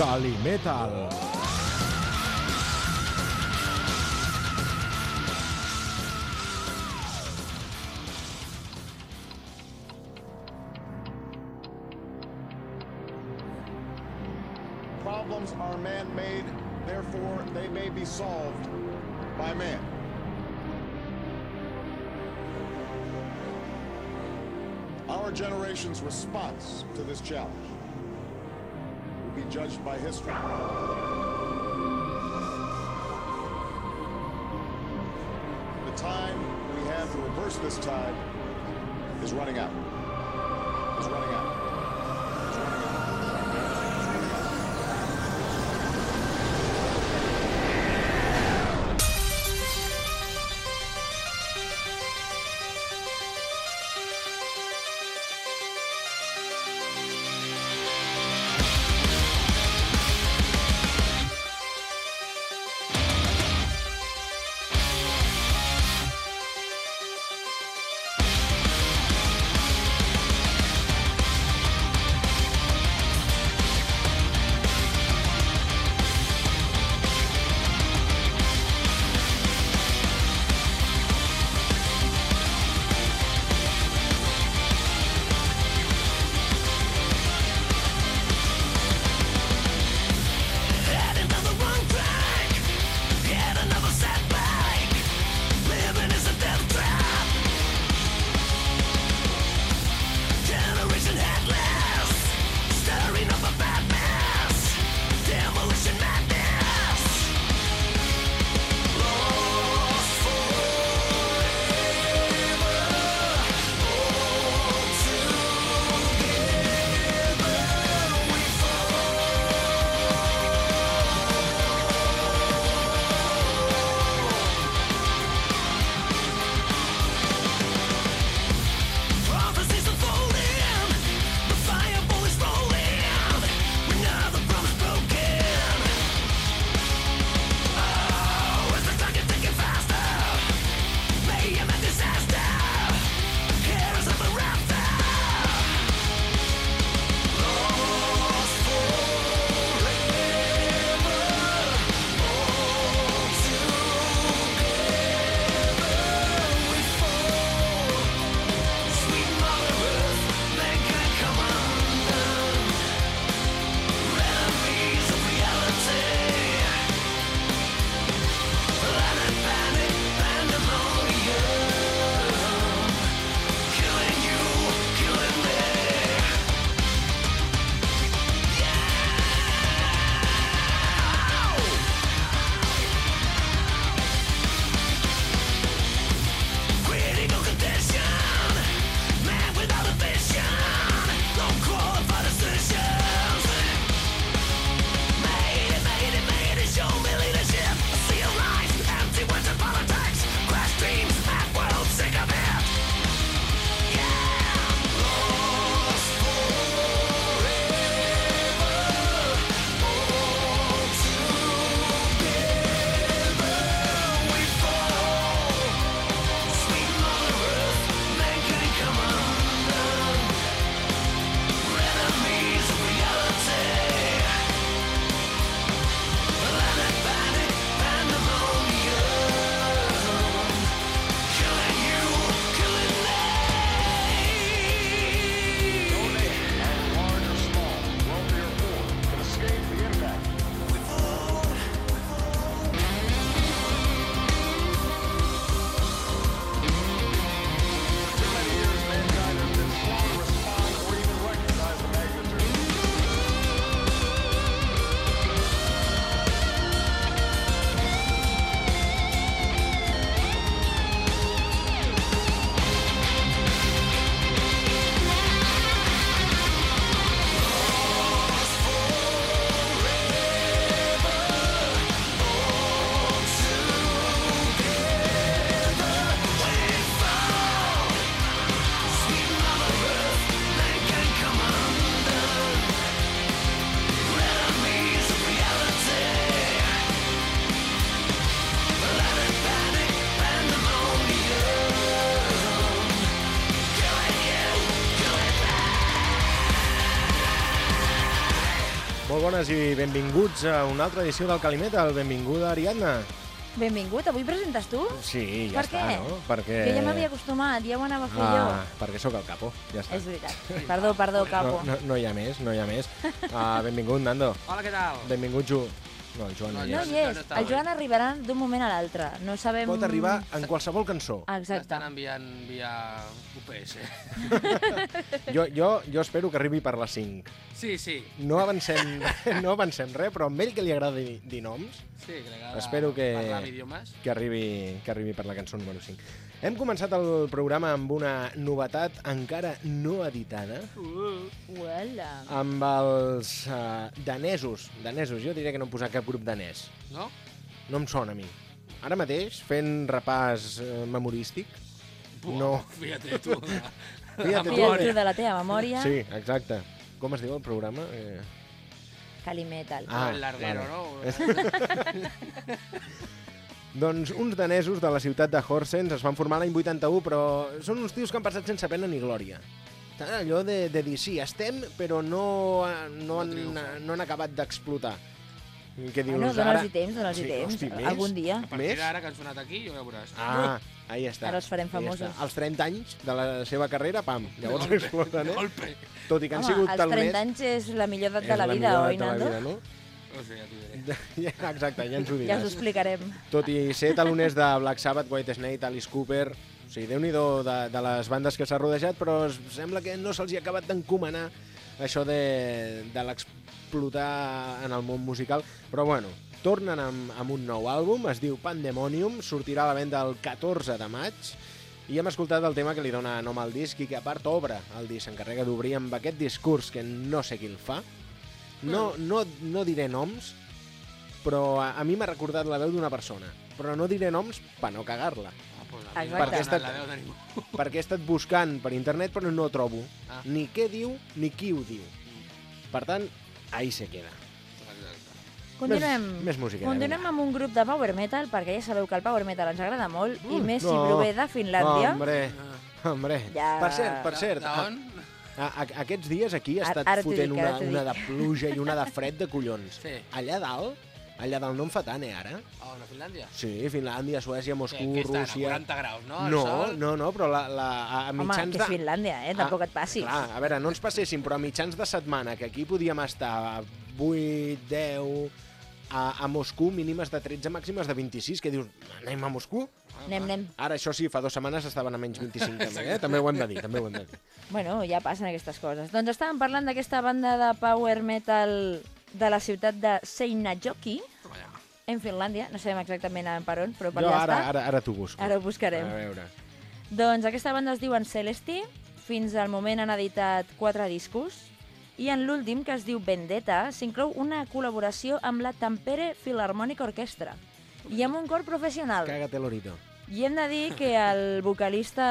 Calimetal. Problems are man-made, therefore they may be solved by man. Our generation's response to this challenge judged by history. The time we have to reverse this tide is running out. Is running out. Bones i benvinguts a una altra edició del Calimetal. Benvinguda, Ariadna. Benvingut, avui presentes tu? Sí, ja per està, què? no? Perquè... Jo ja m'havia acostumat, ja ho anava a fer Ah, perquè sóc el capo, ja jo. està. És veritat. Perdó, perdó, capo. No, no, no hi ha més, no hi ha més. Uh, benvingut, Nando. Hola, què tal? Benvingut, Ju... No, el Joan no, No, hi No és. hi El. Joan arribarà d'un moment a l'altre. No sabem... Pot arribar en qualsevol cançó. Exacte. M'estan enviant via UPS. Jo, jo, jo espero que arribi per les 5. Sí, sí. No avancem, no avancem res, però a ell que li agrada dir, noms, Sí, que li agrada Espero que- Parlar amb idiomes. que arribi, que arribi per la cançó número 5. Hem començat el programa amb una novetat encara no editada, Uela. amb els uh, danesos. Danesos, jo diria que no hem posat cap grup danès. No? No em sona a mi. Ara mateix, fent repàs uh, memorístic, Buah, No. Fíjate tu. Fíjate tu. Fia tu de la teva memòria. sí, exacte. Com es diu el programa? Eh... Calimetal. Ah, el larguero, vale. no? Doncs uns danesos de la ciutat de Horsens es van formar l'any 81, però són uns tios que han passat sense pena ni glòria. Allò de, de dir, sí, estem, però no, no, No han, no han acabat d'explotar. Què dius Bueno, ara? dona'ls-hi temps, dona'ls-hi Sí, temps. hosti, més? Algun dia. A partir Més? d'ara que han sonat aquí, ja ho veuràs. Ah, ahí està. Ara els farem famosos. Als 30 anys de la seva carrera, pam, llavors golpe, exploten, eh? golpe. Tot i que han Home, sigut als 30 taloners... anys és la millor edat és de la vida, millor oi, edat de la Nando? vida, no? No sé, ja t'ho diré. Ja, Exacte, ja ens ho Ja us ho diràs. explicarem. Tot i ser taloners de Black Sabbath, White Snake, Alice Cooper... O sigui, déu nhi de, de les bandes que s'ha rodejat, però es- sembla que no se'ls hi ha acabat d'encomanar això de, de l'explotar en el món musical. Però bueno, tornen amb, amb un nou àlbum, es diu Pandemonium, sortirà a la venda el 14 de maig, i hem escoltat el tema que li dona nom al disc i que a part obre el disc, s'encarrega d'obrir amb aquest discurs que no sé qui el fa. No, no, no diré noms, però a, a mi m'ha recordat la veu d'una persona. Però no diré noms per no cagar-la. Ah, pues Perquè m'ha està- donat la veu de ningú. Perquè he estat buscant per internet però no trobo Ah. ni què diu ni qui ho diu. Per tant, ahí se queda. Continuem. Més, més música. Continuem amb un grup de power metal, perquè ja sabeu que el power metal ens agrada molt, i Mm, més si no. prové de Finlàndia. Hombre, hombre. Ja. Per cert, per cert, a? A, a, aquests dies aquí ha Ara- estat ara t'ho fotent dic, una, ara una de pluja i una de fred de collons. Sí. Allà dalt, allà dalt no en fa tant, eh, ara? On, a Finlàndia? Sí, Finlàndia, Suècia, Moscou, estan, a Rússia... 40 graus, no? No, sol? no, no, però la, la, a, a Home, mitjans que és de... Finlàndia, eh? Tampoc et passis. Clar, a veure, no ens passéssim, però a mitjans de setmana, que aquí podíem estar a 8, 10, a, a Moscou mínimes de 13, màximes de 26, que dius, anem a Moscou? Anem, anem. Ara, això sí, fa dues setmanes estaven a menys 25 també, eh? També ho hem de dir, també ho hem de dir. Bueno, ja passen aquestes coses. Doncs estàvem parlant d'aquesta banda de power metal de la ciutat de ja. en Finlàndia. No sabem exactament per on, però per Jo allà ara, està. ara, ara t'ho busco. Ara ho buscarem. A veure. Doncs aquesta banda es diuen Celesti, fins al moment han editat quatre discos, i en l'últim, que es diu Vendetta, s'inclou una col·laboració amb la Tampere Philharmonic Orchestra i amb un cor professional. Cágate, Lorito. I hem de dir que el vocalista...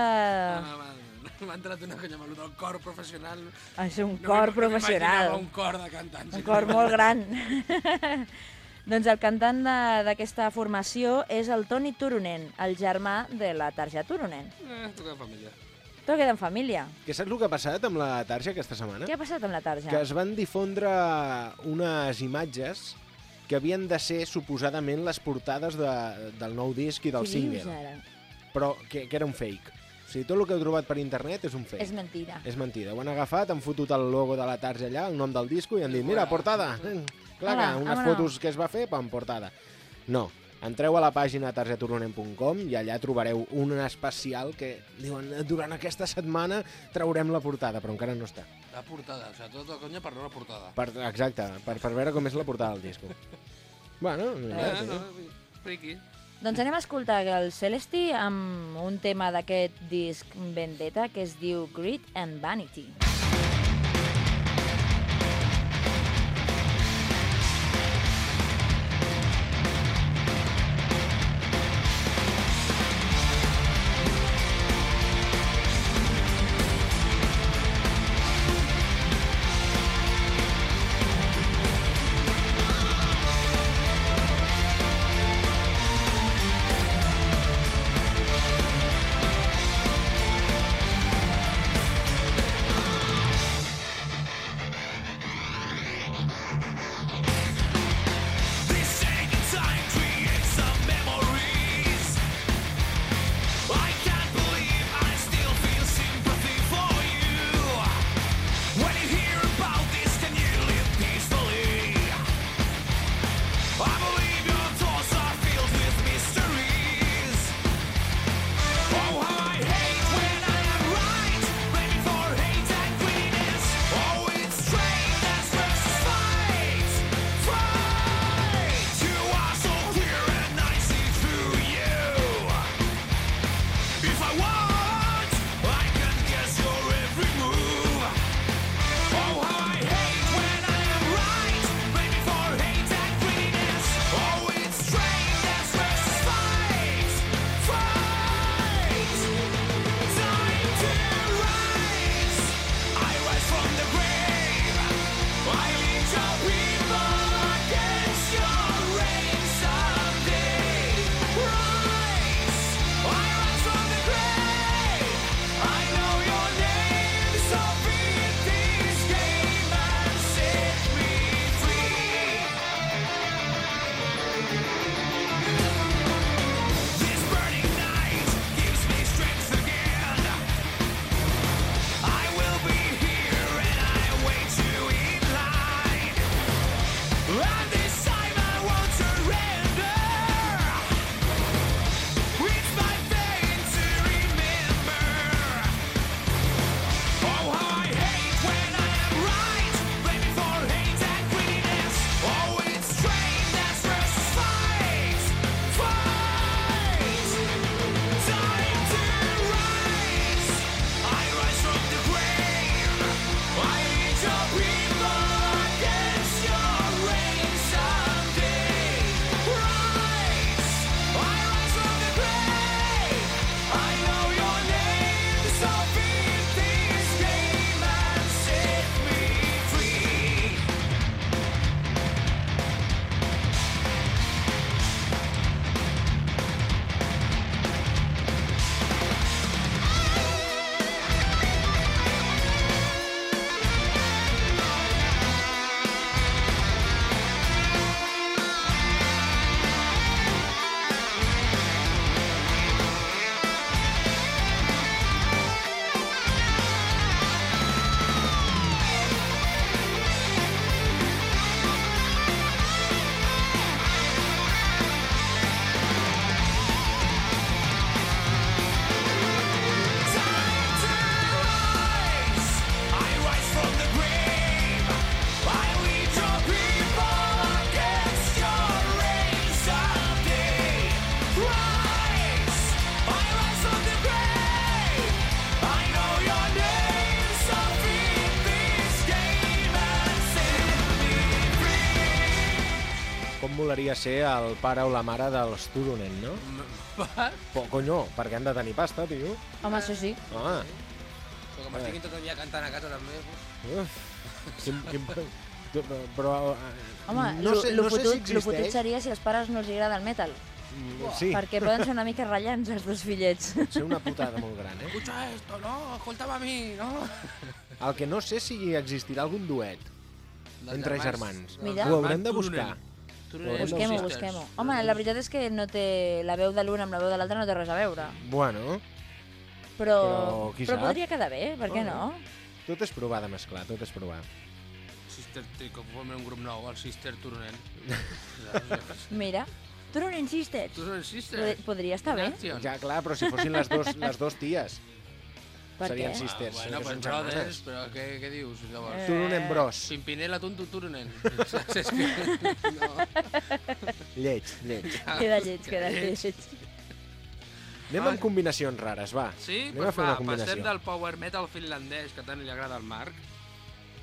Ah, M'ha entrat una conya amb el cor professional. És un No cor professional. No un cor de cantants. Un cor molt gran. doncs el cantant de- d'aquesta formació és el Toni Turunen, el germà de la Tarja Turunen. Eh, toca de família. Tot queda en família. Que saps el que ha passat amb la Tarja aquesta setmana? Què ha passat amb la Tarja? Que es van difondre unes imatges que havien de ser suposadament les portades de, del nou disc i del dius single, ara? però que, que era un fake. O sigui, tot el que heu trobat per internet és un fake. És mentida. És mentida. Ho han agafat, han fotut el logo de la Tarja allà, el nom del disco, i han dit, mira, portada. Clar que Hola, unes fotos que es va fer, pam, portada. No. Entreu a la pàgina targeturunen.com i allà trobareu un especial que diuen durant aquesta setmana traurem la portada, però encara no està. La portada, o sigui, tota conya per no la portada. Per, exacte, per, per veure com és la portada del disco. bueno, ja, Eh, sí. no, friqui. Doncs anem a escoltar el Celesti amb un tema d'aquest disc Vendetta que es diu Greed and Vanity. Greed molaria ser el pare o la mare dels Turunen, no? Po, conyo, perquè han de tenir pasta, tio. Home, això sí. Ah, Però com estiguin tot el dia cantant a casa també... uf. Quin, quin, tu- però... eh, Home, no lo, sé, lo, no sé fotut, si lo fotut existeix. seria si als pares no els agrada el metal, Mm, Sí, perquè poden ser una mica ratllants els dos fillets. ser una putada molt gran, eh? Escucha esto, no, escolta'm a mi, no? El que no sé si existirà algun duet entre germans. Mira. Ho haurem de buscar. Busquem-ho, Sisters. busquem-ho. Home, la veritat és que no té la veu de l'un amb la veu de l'altre no té res a veure. Bueno, Però, Però però sap? podria quedar bé, per què Oh. no? tot és provar de mesclar, tot és provar. Sister, que formen un grup nou, el Sister Turunen. Mira, Turunen Sisters. Turunen Pod- Sister. Podria estar bé. Ja, clar, però si fossin les dos, les dos ties, Per serien què? sisters. Ah, bueno, però són brothers, però què, què dius, llavors? Eh. Turunen bros. Pimpinela Tuntu Turunen. No. Lleig, lleig. Queda lleig, queda lleig. Anem amb combinacions rares, va. Sí? Anem a Pues fer va, una combinació. passem del power metal finlandès, que tant li agrada al Marc,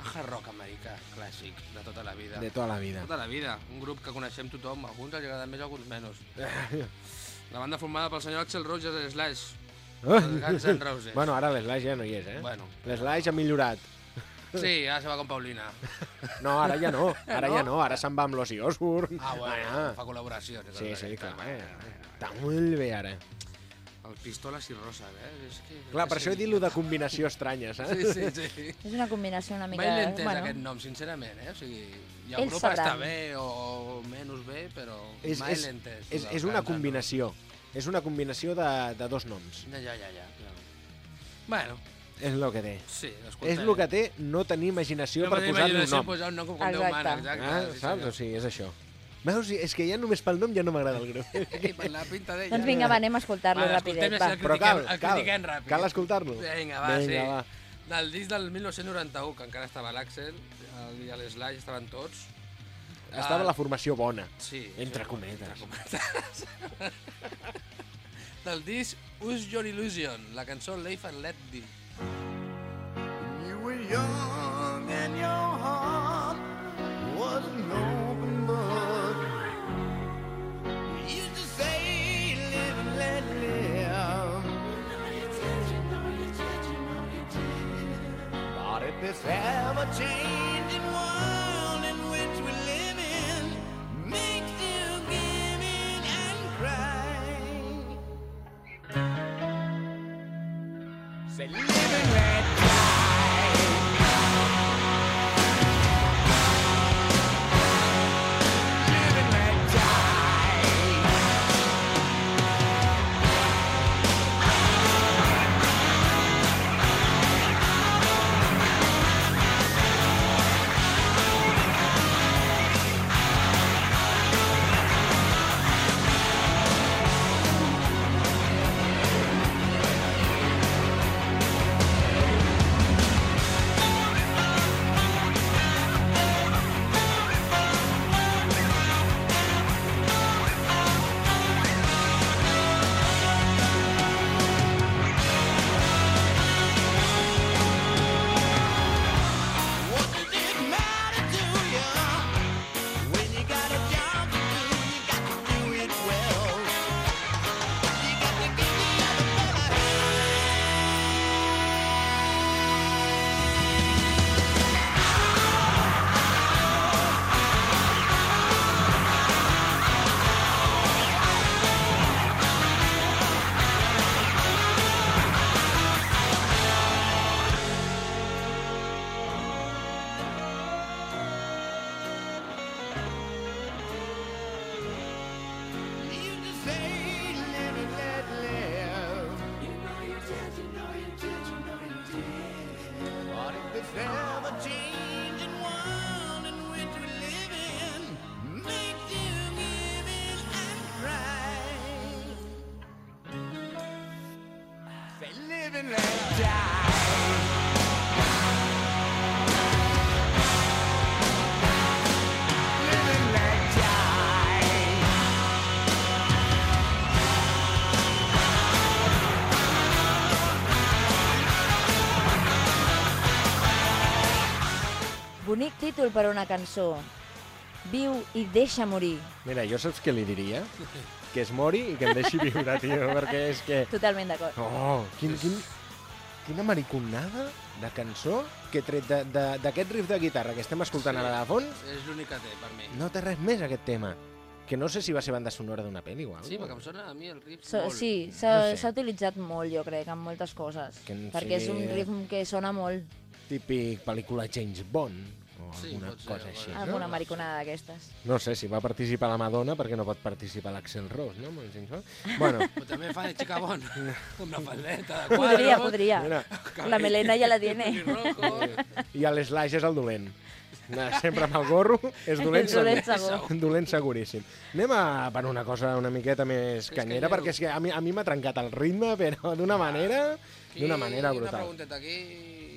a hard rock americà, clàssic, de tota la vida. De tota la vida. Tota la vida. Un grup que coneixem tothom, alguns els agrada més, alguns menys. La banda formada pel senyor Axel Rogers Slash, Guns N' Roses. Bueno, ara l'Slash ja no hi és, eh? Bueno. L'Slash ha millorat. Sí, ara se va con Paulina. No, ara ja no, ara ja no, ara se'n va amb l'Ozzy Osbourne. Ah, bueno, Ah, fa col·laboracions. Sí, sí, clar. Eh? Està molt bé ara. El pistoles i roses, eh? És que, Clar, per això he dit lo de combinació estranya, saps? Sí, sí, sí. És una combinació una mica... Mai l'he entès, bueno, aquest nom, sincerament, eh? O sigui, i sabran. està bé o menys bé, però És, mai és, l'he entès. és, és una combinació. És una combinació de, de dos noms. Ja, ja, ja, ja. ja. Bueno, És el que té. sí, És el que té no tenir imaginació no per posar-li un imaginació nom. posar un nom com, com Déu Exacte. mana, exacte. Ah, sí, saps? O sigui, és això. Veus? És que ja només pel nom ja no m'agrada el grup. I per la pinta d'ella. Doncs vinga, va, anem a escoltar-lo Va, rapidet, va. Però cal, cal, ràpid. cal escoltar-lo. Vinga, va, Vinga, sí. va. Del disc del 1991, que encara estava l'Axel el- i l'Slash, estaven tots. Estava Ah, la formació bona. Sí. Entre sí, cometes. Entre cometes. del disc Use Your Illusion, la cançó Life and Let Be. You were young and your heart was an open book. You used to say, live and let live. But if this ever-changing world títol per a una cançó. viu i deixa morir. Mira, jo saps què li diria? Que es mori i que em deixi viure, tio, perquè és que... Totalment d'acord. Oh, quin, quin, quina mariconada de cançó que tret d'aquest riff de guitarra que estem escoltant Sí. ara de fons, És l'únic que té, per mi. no té res més aquest tema. Que no sé si va ser banda sonora d'una pel·li o alguna Sí, perquè em sona a mi el riff So, molt. sí, No s'ha sé. s'ha utilitzat molt, jo crec, en moltes coses. Que perquè és sigui- un ritme que sona molt. Típic pel·lícula James Bond Sí, alguna ser, cosa així. No? Alguna mariconada d'aquestes. no sé si va participar la Madonna perquè no pot participar l'Axel Rose, no? Bueno, Però també fa de xica bon, amb la faldeta de Podria, quadros, podria. mira, La melena ja la tiene. i a l'Slash és el dolent. Anar sempre amb el gorro és dolent, Dolent segur. segur. dolent seguríssim. Anem a per una cosa una miqueta més canyera, perquè és que a mi a mi m'ha trencat el ritme, però d'una manera, d'una manera Una brutal. pregunteta aquí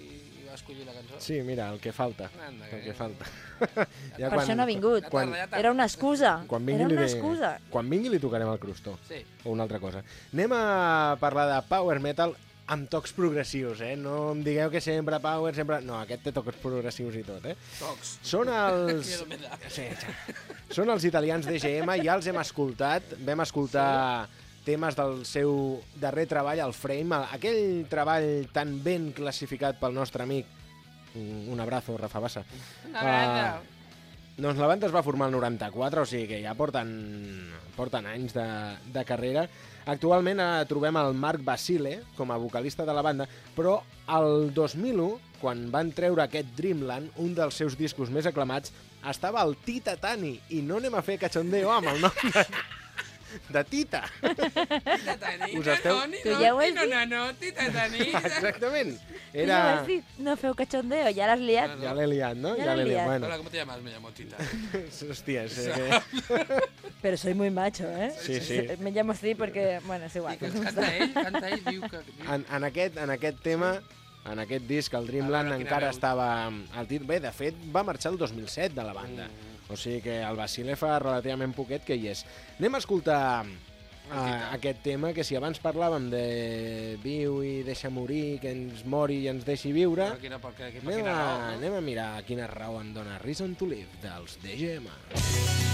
escollir la cançó. Sí, mira, el que falta. Anda, El que- falta. Per això no ha vingut. Ja quan- tarda, ja tarda. Era una excusa. Quan vingui, Era li una excusa. quan vingui li tocarem el crostó. Sí. o una altra cosa. Anem a parlar de power metal amb tocs progressius, eh? No em digueu que sempre power, sempre... No, aquest té tocs progressius i tot, eh? Tocs. Són els... Sí, ja. Són els italians d'EGM, ja els hem escoltat. Vam escoltar temes del seu darrer treball, el Frame, aquell treball tan ben classificat pel nostre amic, un un abrazo, Rafa Bassa. Una Ah, merda. Doncs la banda es va formar el 94, o sigui que ja porten, porten anys de, de carrera. Actualment eh, trobem el Marc Basile com a vocalista de la banda, però el 2001, quan van treure aquest Dreamland, un dels seus discos més aclamats, estava el Tita Tani, i no anem a fer cachondeo amb el nom de, de Tita. Us esteu- Tu ja ho has no, dit? no, no, tita tani. Exactament. Ja ho Era... has dit, no feu cachondeo, ja l'has liat. Ja l'he liat, no? Ja l'he liat. Bueno, Hola, ¿cómo te llamas? Me llamo Tita. hòstia, és que... Pero soy muy macho, ¿eh? Sí, sí. Me llamo así porque, bueno, es igual. I que canta ell, canta ell, diu que... En, en, aquest, en aquest tema, en aquest disc, el Dreamland veure encara veu. estava al tir. Bé, de fet, va marxar el 2007 de la banda. Mm. O sigui que el Basile fa relativament poquet que hi és. Anem a escoltar uh, aquest tema, que si abans parlàvem de viu i deixa morir, que ens mori i ens deixi viure, Per quina, per, per, per anem quina a, raó, no? anem a mirar quina raó en dona Reason to Live dels DGM. Thank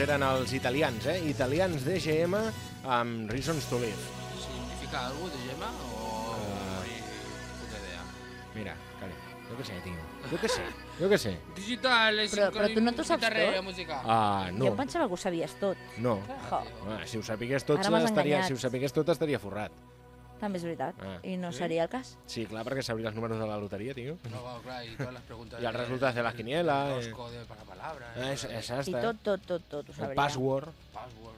aquests eren els italians, eh? Italians d'EGM amb Reasons to Live. Significa algo de Gemma o... Ah. Ni puta idea. Mira, carai, jo què sé, tio. Jo què sé, jo què sé. Digital, Però- però tu no t'ho saps tot? música. Ah, Jo no, em pensava que ho sabies tot. no. Jo, Ah, si ho sapigués tot, estaria, si ho sapigués tot estaria forrat. També és veritat. Ah, I no sí? seria el cas. Sí, clar, perquè sabria els números de la loteria, tio. No, claro, claro, y todas las preguntas. Y el resultado de la quiniela, Los eh. códigos para palabras. Ah, és, és I tot, tot, tot, tot ho El sabria. password. Password.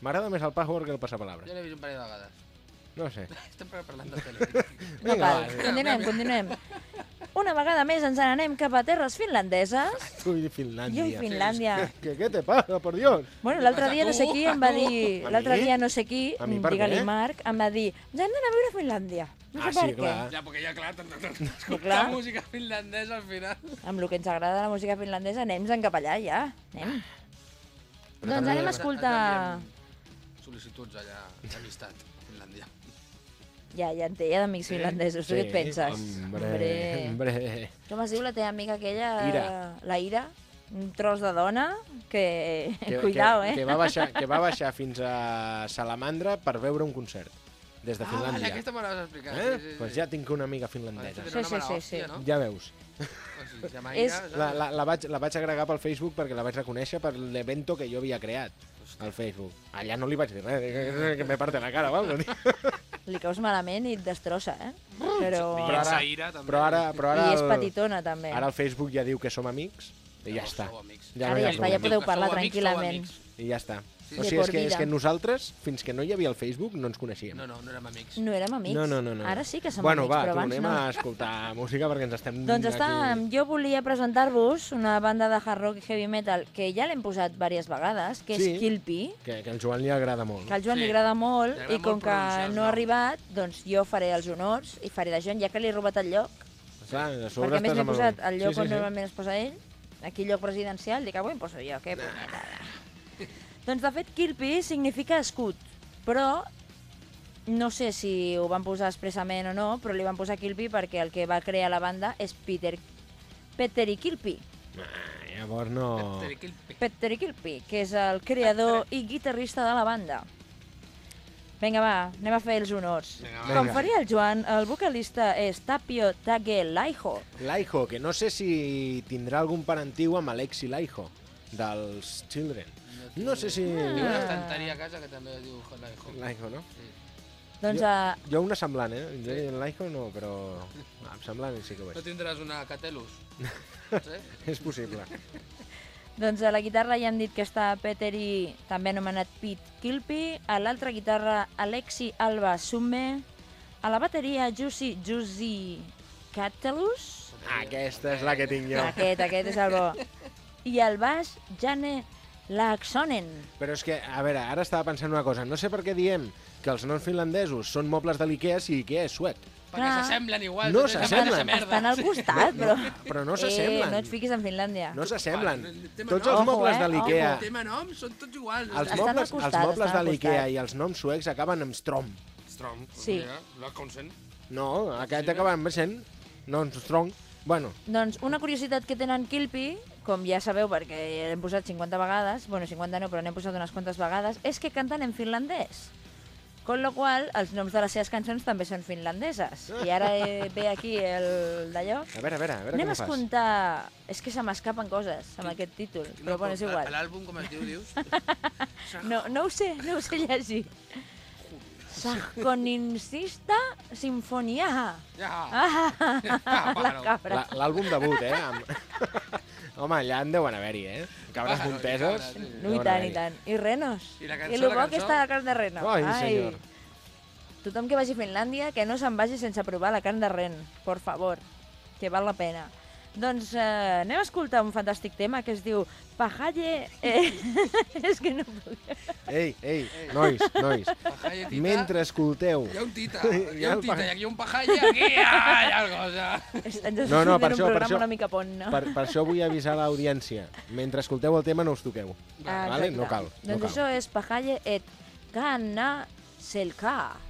M'agrada més el password que el passapalabra. Jo l'he vist un parell de vegades. No sé. Estem parlant de tele. No Vinga, cal, va, vinga. continuem, continuem. Una vegada més ens n'anem cap a terres finlandeses. Tu i Jo Finlàndia. i Finlàndia. ¿Qué, ¿Qué te pasa, por Dios? Bueno, l'altre passa dia no sé qui em va dir... L'altre dia no sé qui, digue-li què? Marc, em va dir ens hem d'anar a viure a Finlàndia. No sé Ah, per sí, què. clar. Ja, perquè ja, clar, escoltar música finlandesa al final. Amb el que ens agrada la música finlandesa, anem cap allà, ja. Anem. Però doncs anem a escoltar... Sol·licituds allà d'amistat. Ja, ja en té, ja d'amics finlandesos. Tu què et penses? Hombre, hombre. Com es diu la teva amiga aquella? Ira. La Ira? Un tros de dona que... Que, Cuidao, que, eh? que, va baixar, que va baixar fins a Salamandra per veure un concert. Des de Ah, Finlàndia. aquesta me l'has explicat. Eh? Sí, sí, sí. Pues ja tinc una amiga finlandesa. Sí, sí, sí, sí. no? Ja veus. O sigui, És-? La, la, la, vaig, la vaig agregar pel Facebook perquè la vaig reconèixer per l'evento que jo havia creat al Facebook. Allà no li vaig dir res, que, que me parte la cara, val? Li caus malament i et destrossa, eh? Però... Però ara-. Però ara, però ara, I és petitona, també. ara el Facebook ja diu que som amics i ja està. amics. Ja Ara no ja està, ja podeu parlar tranquil·lament. I ja està. Sí. O sigui, és que, és que nosaltres, fins que no hi havia el Facebook, no ens coneixíem. No, no, no érem amics. No érem amics. No, no, no, no. Ara sí que som bueno, amics, va, però abans no. a escoltar música perquè ens estem Doncs està, aquí... jo volia presentar-vos una banda de hard rock i heavy metal que ja l'hem posat diverses vegades, que és Sí. Kilpi, Que, que al Joan li agrada molt. que al Joan Sí. li agrada molt, Li agrada i com molt que no ha arribat, doncs jo faré els honors i faré de Joan, ja que li he robat el lloc, Clar, a sobre perquè a més m'he posat el lloc sí, on sí, sí. normalment es posa ell, aquí lloc presidencial, dic, avui em poso jo, que punyetada. doncs de fet, Kilpi significa escut, però no sé si ho van posar expressament o no, però li van posar Kilpi perquè el que va crear la banda és Peter, Peter i Kilpi. Ah, llavors no... Peter Kilpi, que és el creador i guitarrista de la banda. Vinga, va, anem a fer els honors. Vinga, va. Com faria el Joan, el vocalista és Tapio Tage Laiho. Laiho, que no sé si tindrà algun parentiu amb Alexi Laiho, dels Children. No sé si... Tinc una Ah. estanteria a casa que també es diu Home. Laiho, no? Sí. Doncs Jo- uh, Jo una semblant, eh? Jo el Laiho no, però... Ah, semblant sí que ho No és. tindràs una Catelus? Sí? És possible. doncs a la guitarra ja hem dit que està Peter i també anomenat Pete Kilpi, a l'altra guitarra Alexi Alba Summe, a la bateria Jussi Jussi Catalus, Aquesta és la que tinc jo. aquest, aquest és el bo, i al baix Jane Laaksonen. Però és que, a veure, ara estava pensant una cosa. No sé per què diem que els noms finlandesos són mobles de l'Ikea si Ikea és suec. Perquè Ah. s'assemblen igual. No s'assemblen. Estan al costat, però... Però no Eh, s'assemblen. no et fiquis en Finlàndia. No s'assemblen. Tots no. els Ojo, mobles eh, de l'Ikea... El tema nom són tots iguals. Els Estan al mobles, costat, els mobles de l'Ikea i els noms suecs acaben amb Strom. Strong. Sí. La Consent. No, aquest acaba amb sent... No, Strong. Bueno, Doncs una curiositat que tenen Kilpi, com ja sabeu perquè l'hem posat 50 vegades, bueno, 50 no, però n'hem posat unes quantes vegades, és que canten en finlandès. Con lo qual, els noms de les seves cançons també són finlandeses. I ara ve aquí el d'allò. a veure, a veure, a veure Anem com a escoltar... És que se m'escapen coses amb aquest títol, però bueno, és igual. L'àlbum, com es diu, dius? No, no ho sé, no ho sé llegir. Sahkoninsista Sinfonia. Ja. Ah, cabra. La- L'àlbum debut, eh? Home, allà en deuen haver-hi, eh? Cabres i monteses. sí. No, i tant, i tant. I renos. I la I cançó, el la bo que cançó? està la carn de reno. Ai, senyor. Tothom que vagi a Finlàndia, que no se'n vagi sense provar la carn de ren, por favor, que val la pena. Doncs eh, anem a escoltar un fantàstic tema que es diu Pajalle... Eh, és que no puc. Ei, ei, nois, nois. Pajalle, tita. Mentre escolteu... Hi ha un tita, Hi ha un tita, hi ha un pajalle, aquí hi ha, hi ha cosa. No, no, per això, per això. una mica pont, no? Per, per això vull avisar l'audiència. Mentre escolteu el tema no us toqueu. Ah, vale? No cal. No Doncs cal. això és Pajalle et Gana Selka.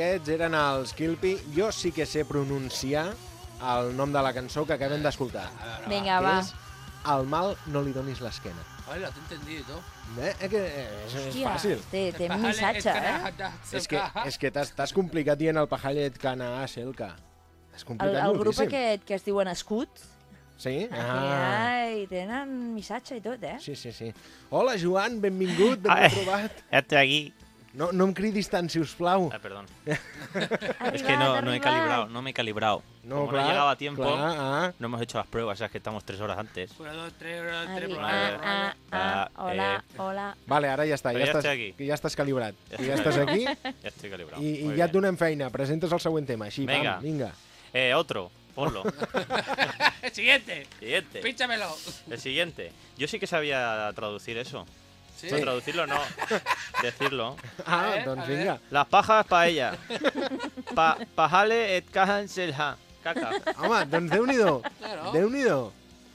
Aquests eren els Kilpi. Jo sí que sé pronunciar el nom de la cançó que acabem d'escoltar. Vinga, va. és El mal no li donis l'esquena. Hola, t'he entendido. Eh? eh que és, és Hòstia, fàcil. Té, té un missatge, eh? És que, és que t'has complicat dient el pajallet cana selca. T'has El, complicat el grup moltíssim. aquest que es diuen Escut, Sí? ah. ai, tenen missatge i tot, eh? Sí, sí, sí. Hola, Joan, benvingut, ben trobat. Estoy aquí. No, no em cridis tant, si us plau. Ah, perdón. Arribat, es que no, no he calibrado, no me he calibrado. Como no he llegado a tiempo, Clar, ah. no hemos hecho las pruebas, sabes que estamos tres horas antes. Una, dos, tres, una, dos, tres, ah, ah, ah, Ah, hola, eh. hola. Vale, ara ja està, Però ja, ja estàs, estic aquí. que ja estàs calibrat. I ja estàs aquí Ya estoy calibrado. i, i ja et donem feina. Presentes el següent tema. Així, Vinga. pam, vinga. Eh, otro, ponlo. Siguiente. Siguiente. Pínchamelo. El siguiente. Yo sí que sabía traducir eso. Sí. No, traducirlo no, decirlo. Ah, ver, doncs vinga. Las pajas para ella. Pa, pajale et cajan selja. Caca. Home, doncs Déu-n'hi-do. Claro. Déu-n'hi-do.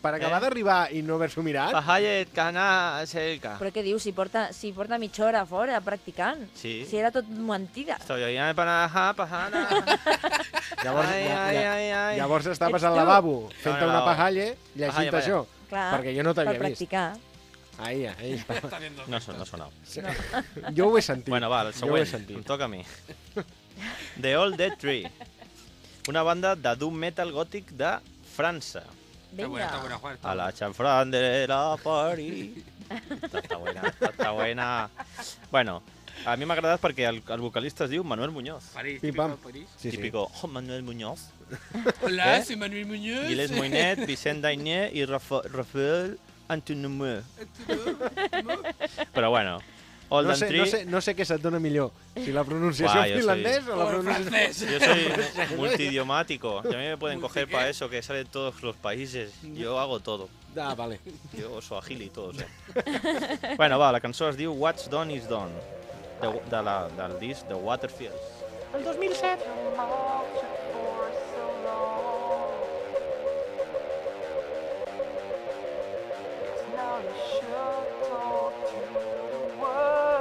Per acabar Eh? d'arribar i no haver-s'ho mirat, Pajallet, cana, selca. Però què dius? Si porta, si porta mitja hora fora practicant. Sí. Si era tot mentida. Estoy oyendo para pajana. llavors, Ai, ja, ai, ai, ai. llavors estaves al lavabo fent No, no, una pajalle llegint Pajalle, això. Clar, Perquè jo no t'havia per vist. Ahí, ahí estava. No, son- no sonado. Jo ho he sentit. Bueno, va, el Jo ho he següent. sentit. Em toca a mi. The All Dead Tree. Una banda de doom metal gòtic de França. Está buena, está Vinga. A la chanfrán de la. Esta Està buena, està buena. Bueno, a mi m'ha agradat perquè el, el vocalista es diu Manuel Muñoz. París, típico París. Sí, sí. Típico, oh, Manuel Muñoz. Hola, ¿Eh? soy Manuel Muñoz. Gilles Moinet, Vicent Daigné i Rafa, Rafael Antonomeu. Però bueno, All No sé, Tree... no, sé, no sé què se't dona millor, si la pronunciació Guau, en jo soy- o la O en pronunciació... francés. Yo soy multidiomático. Y a mí me pueden coger ¿Multi para qué? eso, que sale en todos los países. Yo hago todo. Ah, vale. Jo soy agil i tot, eh? bueno, va, la cançó es diu What's Done is Done, de, de la, del disc The Waterfields. El 2007. girl you should talk to. Whoa.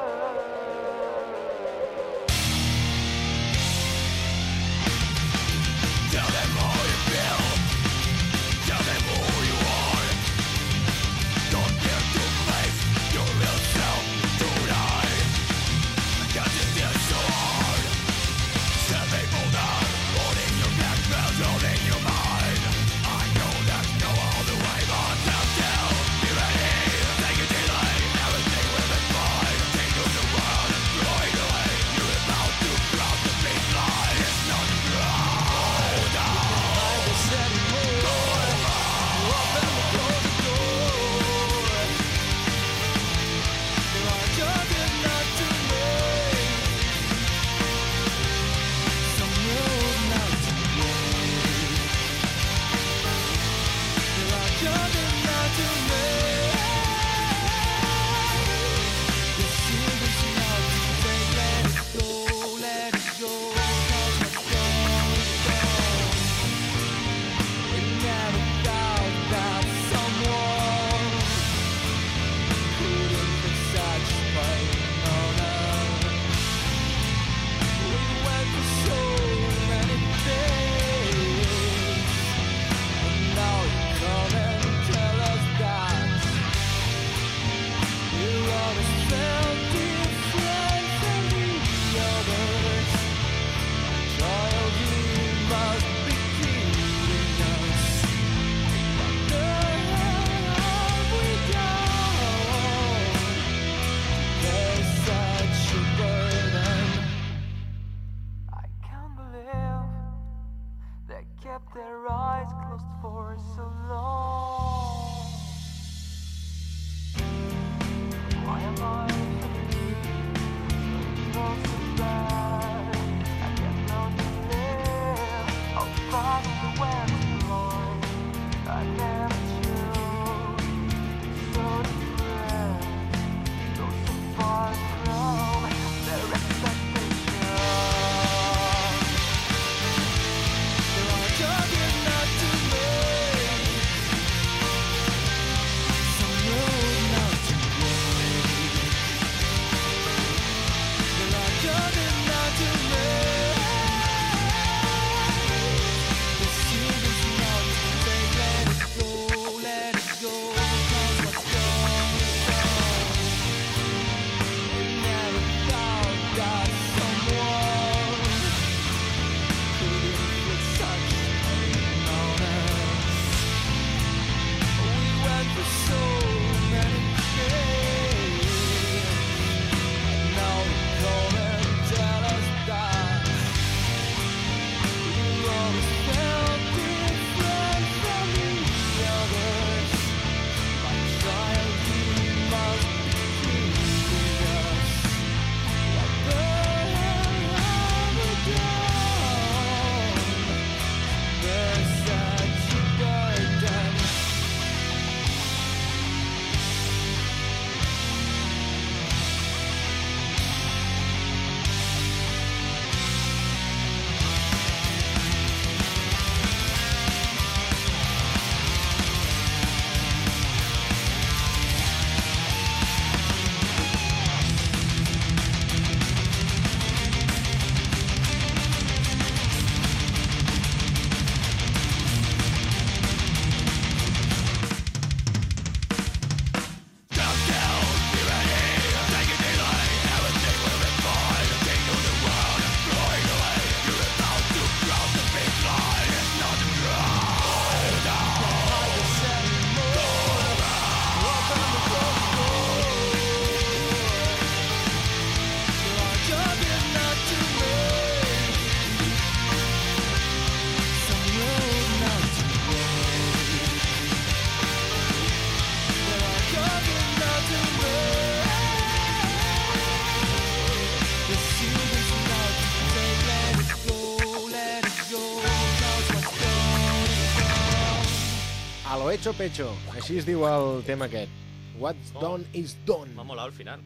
O hecho pecho. Així es diu el tema aquest. What's Oh. done is done. M'ha molat al final.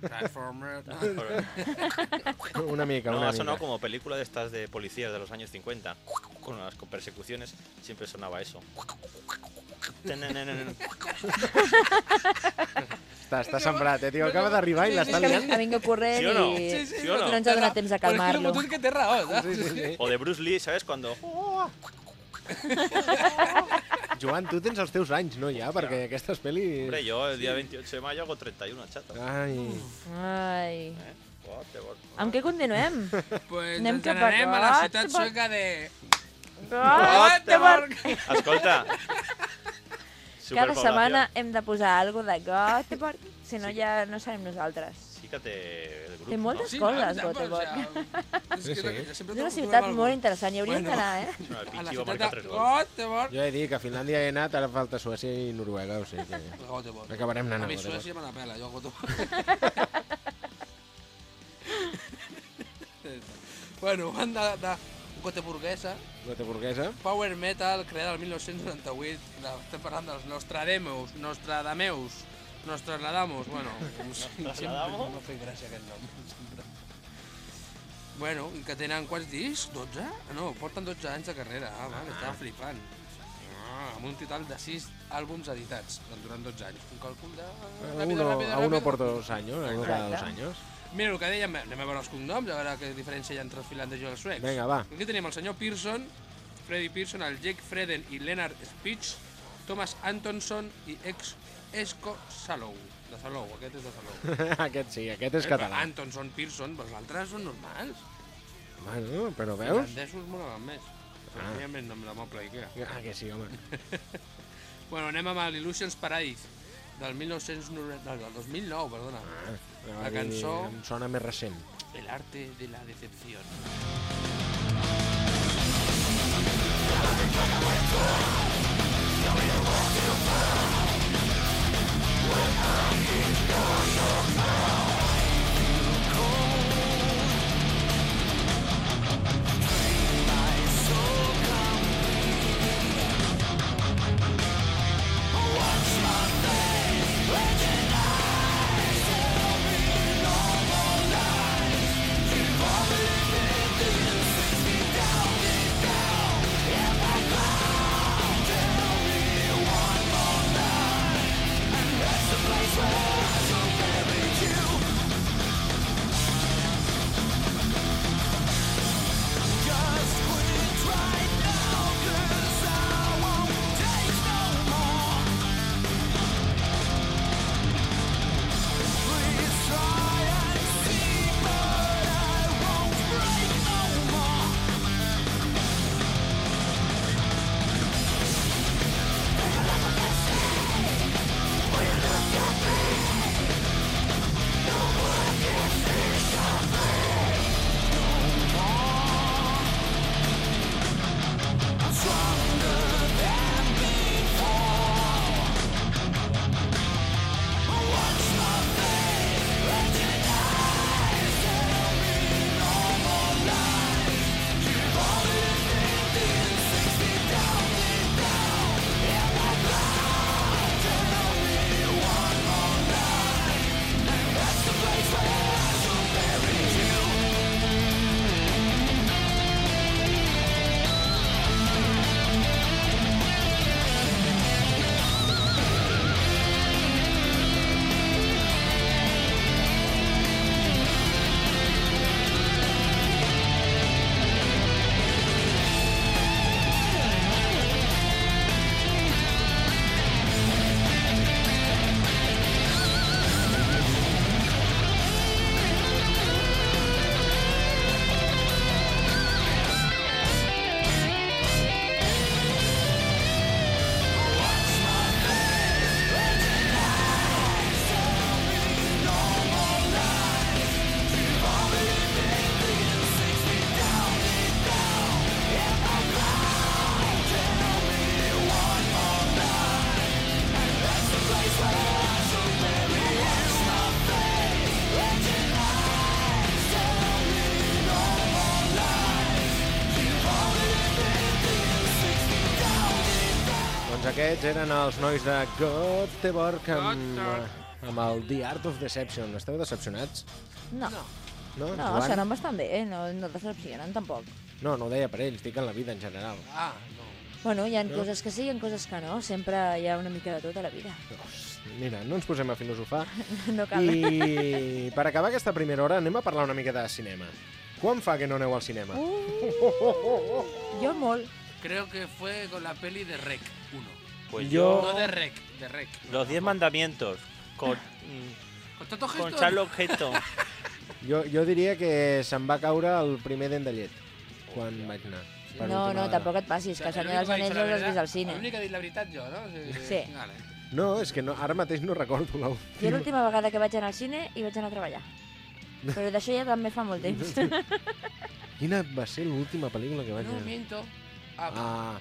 Transformer... Una mica, No, una ha sonado mica. como película de estas de policías de los años 50. Con las con persecuciones siempre sonaba eso. Està, està sembrat, eh, tio. Acaba d'arribar i l'està liant. ha vingut corrent Sí o no? i Sí, sí, sí o no? no ens ha donat temps Però és calmar-lo. que que té raó, saps? Sí, sí, sí. O de Bruce Lee, ¿sabes? Cuando... Joan, tu tens els teus anys, no, ja? Perquè aquestes pel·lis... Hombre, yo el día 28 de mayo hago 31, chato. Ai... Ai. ¿Eh? Oh, vol- Amb què continuem? Pues Anem ens cap a a la ciutat sueca de... Göteborg! Escolta. Cada setmana hem de posar alguna de Göteborg, si no ja no serem nosaltres. Sí que té el grup, Té moltes Sí, coses, no, Göteborg. és Sí, que sí. sempre És una ciutat molt interessant, hi hauríem Bueno. d'anar, eh? No, el la Pichi va ciutat marcar de tres gols. Göteborg. Jo he dit que a Finlàndia he anat, ara falta Suècia i Noruega, o sigui que... Göteborg. Acabarem anant a a mi. Suècia me la pela, jo a Göteborg. bueno, banda de göteborguesa, Göteborguesa. power metal, creada el 1998, de- estem parlant dels Nostradamus, Nostradameus, Nostradamos, bueno, com sempre Nostradamos? m'ha fet gràcia aquest nom. Bueno, i que tenen quants discs? 12? No, porten 12 anys de carrera, ah, vale, estava flipant. Ah, amb un total de 6 àlbums editats durant 12 anys. Un càlcul de... A uno, a uno por dos años, a uno cada dos años. Mira, el que dèiem, anem a veure els cognoms, a veure què diferència hi ha entre els finlandesos i els suecs. Vinga, va. Aquí tenim el senyor Pearson, Freddy Pearson, el Jake Freden i Leonard Speech, Thomas Antonson i ex Esco Salou. De Salou, aquest és de Salou. aquest sí, aquest és català. Antonson, Pearson, però els altres són normals. Bueno, però veus? Finlandesos molaven més. Ah. tenien més nom de moble Ikea. Ah, que sí, home. Bueno, anem amb l'Illusions Paradise, del 1990, del 2009, perdona. Ah, La cançó- Em sona més recent. El arte de la decepción. Thank I'm in for your mind. Aquests eren els nois de Göteborg amb, amb el The Art of Deception. Esteu decepcionats? No, No. No, no, sonen bastant bé, eh? no, no decepcionen tampoc. No, no ho deia per ells, dic en la vida en general. Ah, no. Bueno, hi ha No? coses que sí, hi ha coses que no. Sempre hi ha una mica de tot a la vida. Doncs, mira, no ens posem a filosofar. No cal. I per acabar aquesta primera hora anem a parlar una mica de cinema. Quan fa que no aneu al cinema? Uh, jo molt. Creo que fue con la peli de Rec 1. Pues Yo- yo... No de Rec, de Rec. Los Diez Mandamientos, con, Con Tato con. Charlotte Heston. Jo, jo diria que se'm va caure el primer dent de llet quan vaig anar. per No, no, vegada. tampoc et passis, que el Senyor dels Anells no l'has vist al cine. L'únic que ha dit la veritat jo, no? Sí. Sí. Vale. No, és que no, ara mateix no recordo la Jo l'última vegada que vaig anar al cine hi vaig anar a treballar. Però d'això ja també fa molt temps. Quina va ser l'última pel·lícula que vaig No, anar? miento. Ah, Ah,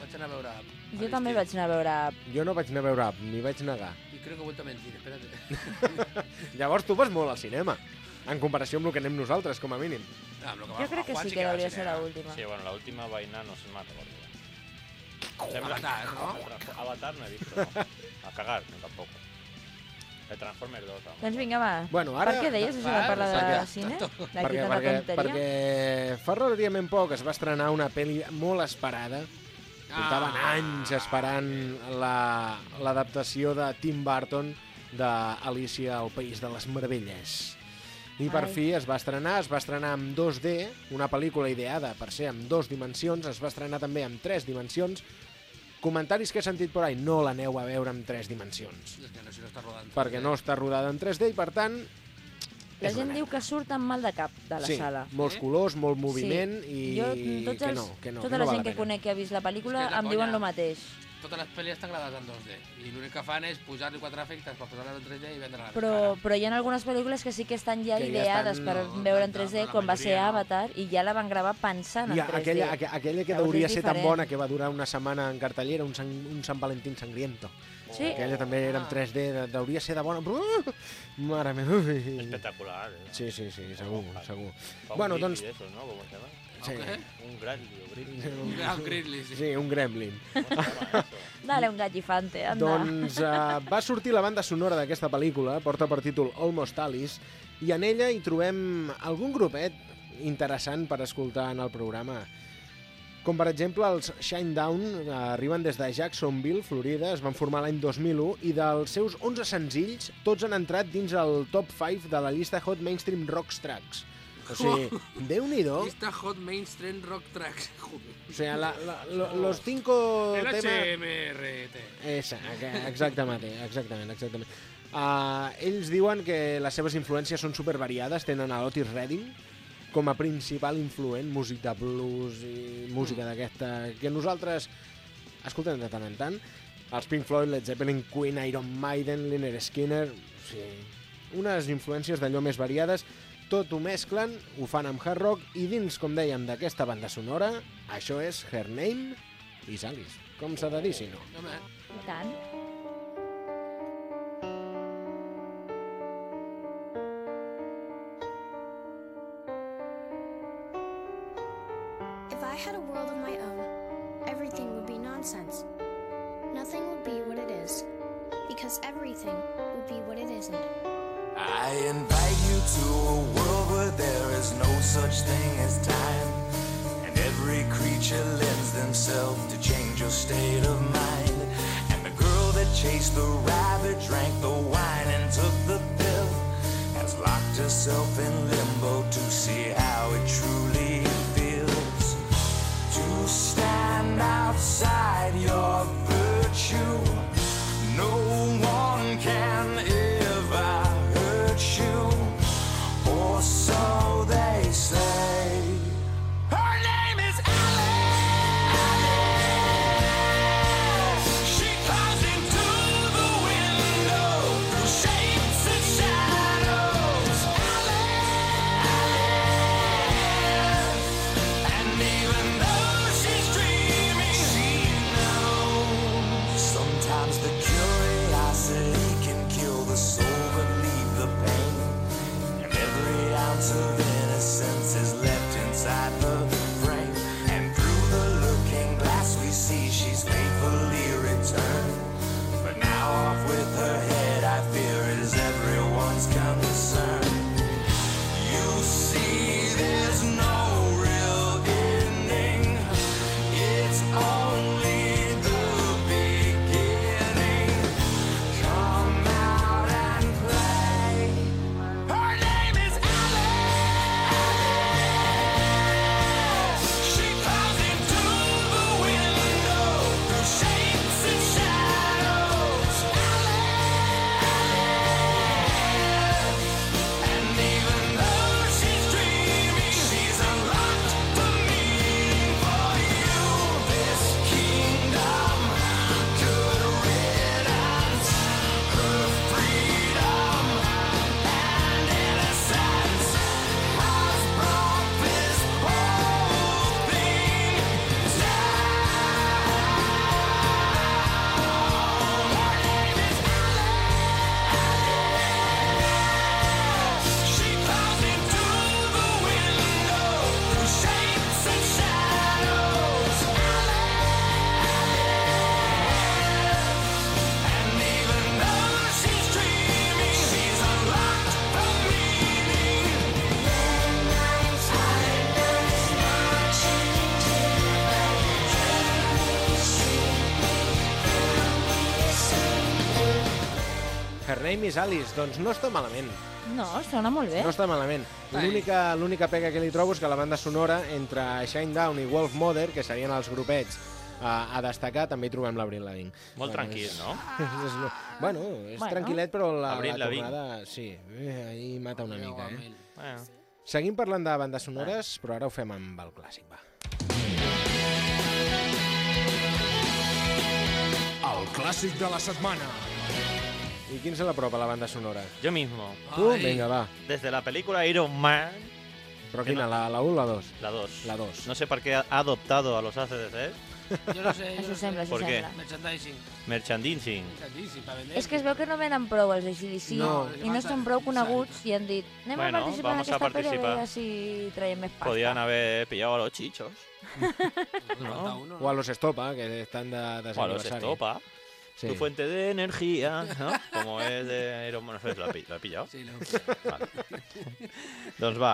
vaig anar a veure... Jo també vaig anar a veure... jo no vaig anar a veure m'hi vaig negar. I creo que he vuelto a mentir, espérate. Llavors tu vas molt al cinema, en comparació amb el que anem nosaltres, com a mínim. Ah, amb lo que Jo va crec que Juan sí que va hauria al ser l'última. Sí, bueno, la última vaina no se me recuerdo. Avatar, ¿no? Avatar no he visto, no. A cagar, no, tampoco. El Transformers 2, vamos. Doncs vinga, va. Bueno, ara... Per què deies això de Va, parlar de cine? D'aquí Perquè, perquè, perquè fa relativament poc es va estrenar una pel·li molt esperada. Portaven Ah. anys esperant la- l'adaptació de Tim Burton d'Alicia al País de les Meravelles. I per fi es va estrenar, es va estrenar en 2D, una pel·lícula ideada per ser en dos dimensions, es va estrenar també en tres dimensions. Comentaris que he sentit por ahí, no l'aneu a veure en tres dimensions, És que no, si no està rodant. perquè no està rodada en 3D i per tant La és gent diu que surt amb mal de cap de la sí, sala. molts Eh? colors, molt moviment sí. i jo, tots que els, no, que no, tota que la no val gent que conec que ha vist la pel·lícula que la em diuen el mateix. Totes les pel·lis estan gravades en 2D. I l'únic que fan és pujar-li quatre efectes per posar-les en 3D i vendre-la. Però, però hi ha algunes pel·lícules que sí que estan ja Que ja ideades estan- per no, veure en tanta, 3D, la com va ser no. Avatar, i ja la van gravar pensant I en 3D. aquella, aqu- aquella que Llavors hauria ser tan bona que va durar una setmana en cartellera, un, Sant, un Sant Valentín sangriento. Sí, Aquella també era en Ah. 3D, de- hauria ser de bona... uh, Mare meva. Espectacular. ¿eh? Sí, sí, sí, segur, segur. Pa' un Bueno, doncs- de esos, ¿no? Sí, què? Un Grizzly o Grizzly. Un gran Grizzly, sí. sí un gremlin. Dale un gallifante, anda. Doncs uh, va sortir la banda sonora d'aquesta pel·lícula, porta per títol Almost Alice, i en ella hi trobem algun grupet interessant per escoltar en el programa. Com per exemple els Shinedown, eh, arriben des de Jacksonville, Florida, es van formar l'any 2001 i dels seus 11 senzills, tots han entrat dins el top 5 de la llista Hot Mainstream Rock Tracks. O sigui, déu-n'hi-do. Llista Hot Mainstream Rock Tracks. O sigui, la, la, lo- los cinco El temas... HMRT. Esa, ex- exactament, exactament, exactament. Uh, ells diuen que les seves influències són supervariades, tenen a Otis Redding com a principal influent, músic de blues i música d'aquesta que nosaltres escoltem de tant en tant. Els Pink Floyd, Led Zeppelin, Queen, Iron Maiden, Lynyrd Skinner... O sigui, unes influències d'allò més variades, tot ho mesclen, ho fan amb hard rock i dins, com dèiem, d'aquesta banda sonora, això és Her Name is Alice. Com s'ha de dir, si no? Home, I tant. If I had a world of my own, everything would be nonsense. Nothing would be what it is, because everything would be what it isn't. I invite you to a world where there is no such thing as time. And every creature lends themselves to change your state of mind. And the girl that chased the rabbit drank the wine and took the pill has locked herself in limbo to see how it truly name is Alice. Doncs no està malament. No, sona molt bé. No està malament. L'única l'única pega que li trobo és que la banda sonora entre Shinedown i Wolf Mother, que serien els grupets a, a destacar, també hi trobem l'Abril Lavigne. Molt tranquil, no? És, és, bueno, és Bueno. tranquil·let, però la, la tornada... Sí, eh, ahir mata una mica, eh? Bueno. Seguim parlant de bandes sonores, però ara ho fem amb el clàssic, va. El clàssic de la setmana. I quin se l'apropa, la banda sonora? Yo mismo. Tu? Ai. Vinga, va. Desde la película Iron Man, Però quina, no- la, la 1 o la 2? la 2. La 2. No sé por qué ha adoptado a los ACDC. Jo no sé, Això no sembla, sé. això ¿Por qué? sembla. Merchandising. Merchandising. Merchandising, per vender. És que es veu que no venen prou els ACDC No. i no són prou coneguts i han dit anem Bueno, a participar en vamos a aquesta pel·li a participar. veure si traiem més pasta. Podían haber pillado a los chichos. Uno, O a los Estopa, que están de, de O a los estopa. Sí. Tu fuente de energía, ¿no? Como es de Iron Man. ¿Lo ha, pi- lo ha pillado? Sí, no. Vale. doncs va,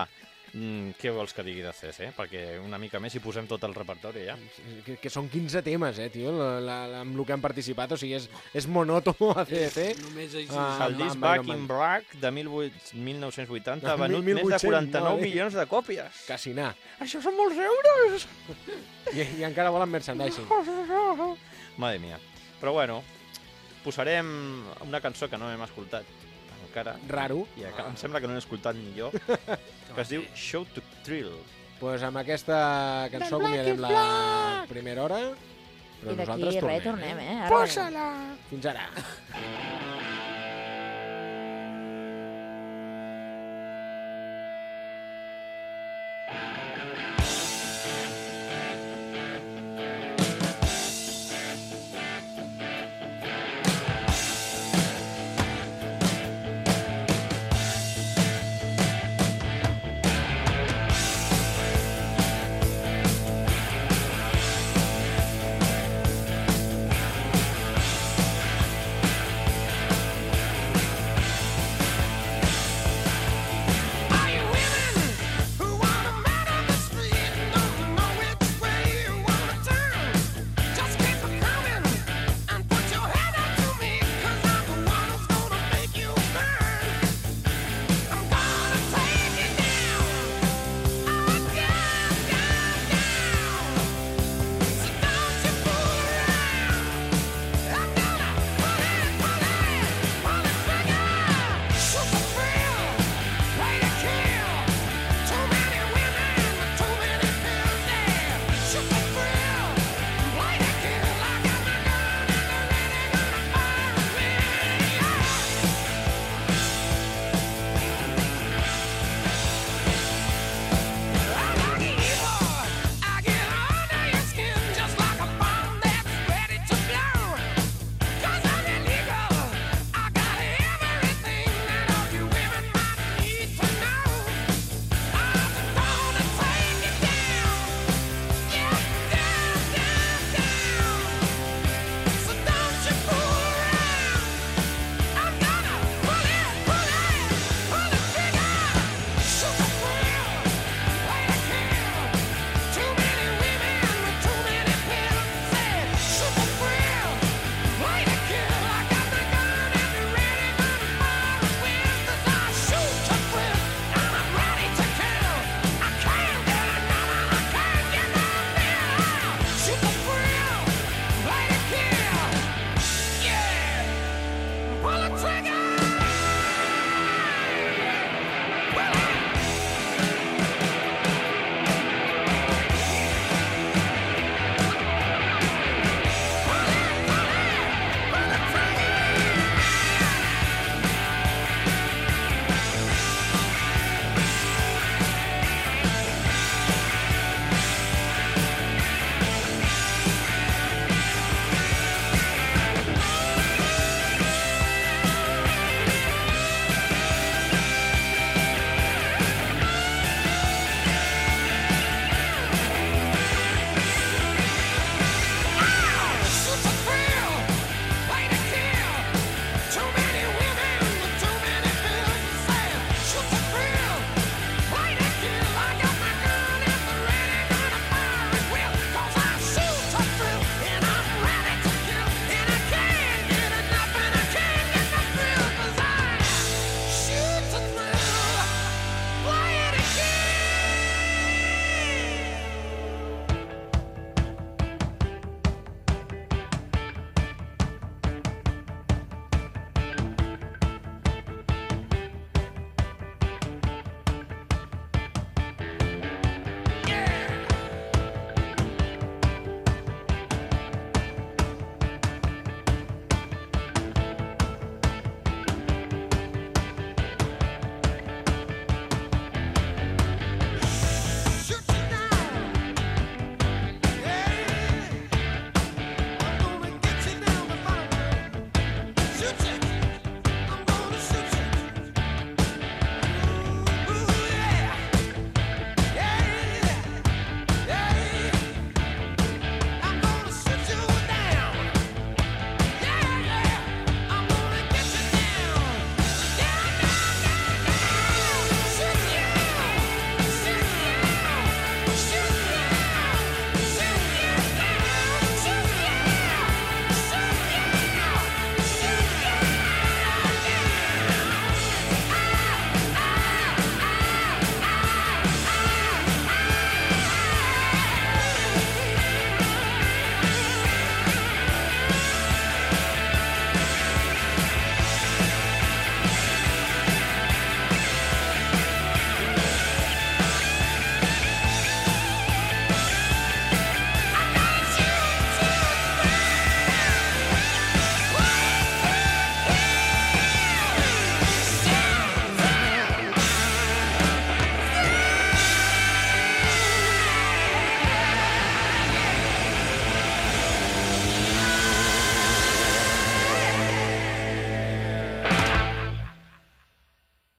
mm, què vols que digui de CC? Perquè una mica més hi posem tot el repertori ja. Que, que són 15 temes, eh, tio, la, la, la, amb el que han participat. O sigui, és, és monòtono a CDC. Només així. Ah, El disc Back in. Black de 18 1980 ha venut 1800, més de 49 vale. milions de còpies. Quasi anar. Això són molts euros! I, I encara volen merchandising. Madre mia. Però bueno, posarem una cançó que no hem escoltat encara. Raro. I que em sembla que no l'he escoltat ni jo, que es diu Show to Thrill. Pues amb aquesta cançó acomiadem la primera hora, però I d'aquí nosaltres res, tornem. tornem, eh? Ara venim. Fins ara.